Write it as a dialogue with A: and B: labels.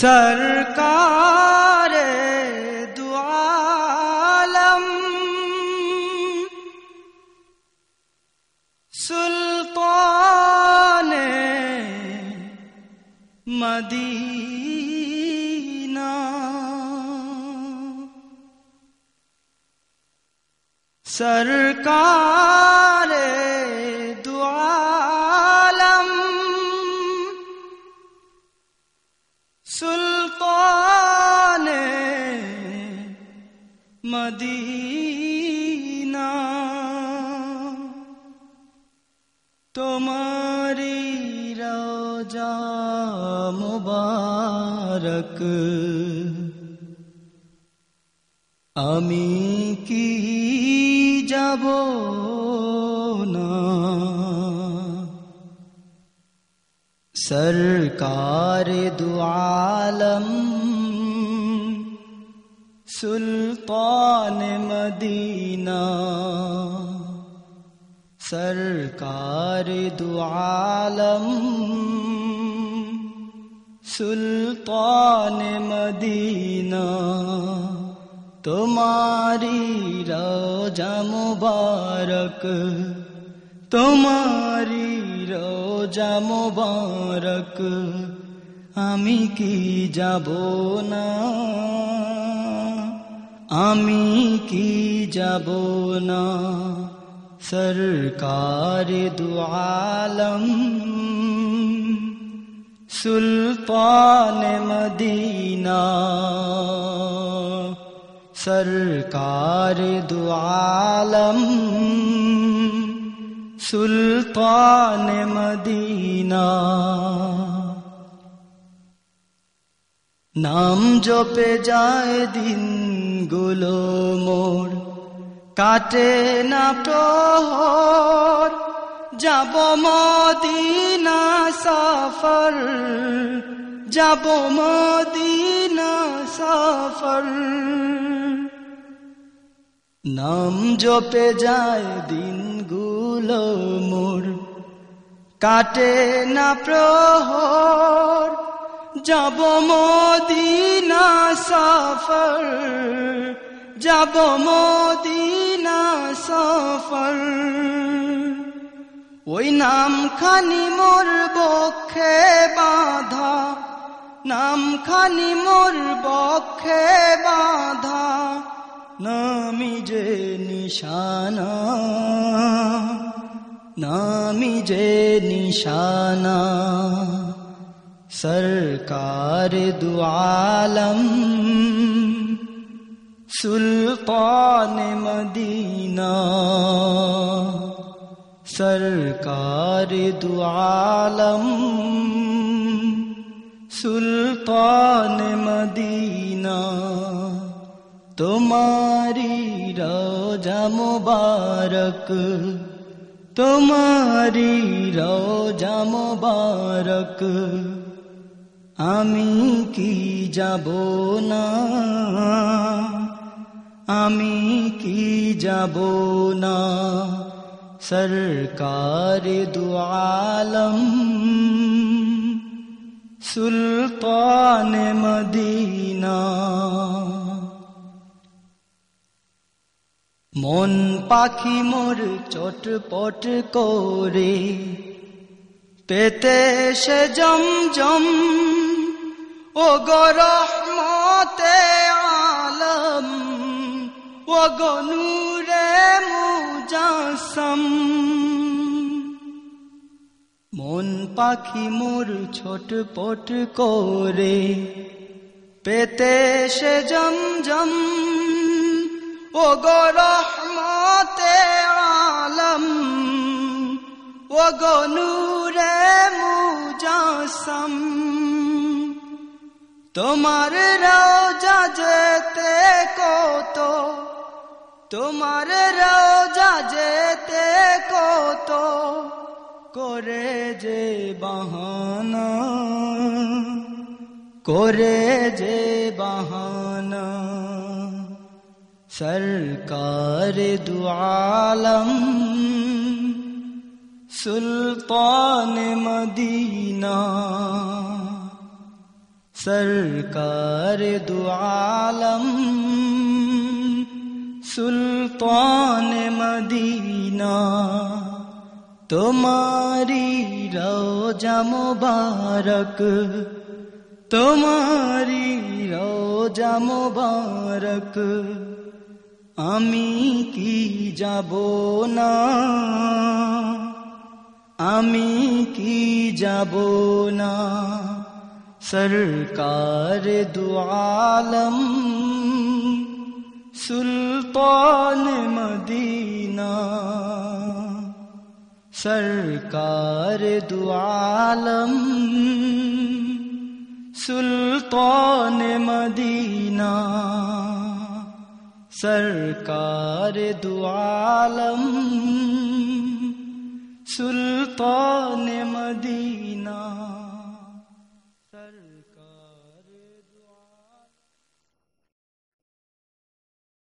A: سرکار دو عالم سلطان مدینہ سرکار Medina. তোমারি রোজা মুবারক। আমি কি যাব না? সরকার দুআলম সুলতান মদিনা। সরকার দুআলম সুলতান মদিনা। তোমারি রোজা মুবারক, তোমারি রোজা মুবারক, আমি কি যাব না? আমি কি যাব না সরকার দুআলম সুলতান মদিনা সরকার দুআলম সুলতান মদিনা নাম জপে যায় দিন গুলো মোর কাটে না প্রহর। যাব মদিনা সফর, যাব মদিনা সফর। নাম জপে যায় দিনগুলো মোর, কাটে না প্রহর। যাব মদিনা সফর, যাব মদিনা সফর। ওই নাম খানি মোর বক্ষে বাঁধা নাম খানি মোর বক্ষে বাঁধা, নামি যে নিশানা, নামি যে নিশানা। সরকার দুআলম সুলতান মদিনা সরকার দুআলম সুলতান মদিনা তোমারি রোজা মুবারক তোমারি রোজা মুবারক আমি কি যাব না? আমি কি যাব না? সরকার দুআলম সুলতান মদিনা। মন পাখি মোর চটপট করে, পেতে সে জম জম ও গরহমতে আলম ও গনুরে মুজাসম। মন পাখি মোর ছটপট করে, পেতে সে জম জম ও গো রহমতে আলম ও গো নূরে মুজাসম। তোমার রোজা যেতে কত? তোমার রোজা যেতে কত? করে যে বাহানা, করে যে বাহানা। সরকার দুআলম, সুলতান মদিনা। सरकार दो आलम सुल्तान मदीना तुम्हारी रोजा मुबारक তোমারি রোজা মুবারক আমি কি যাব না আমি কি যাব না সরকার দু আলম সুলতান মদিনা সরকার দু আলম সুলতান মদিনা সরকার দু আলম সুলতান মদিনা সরকার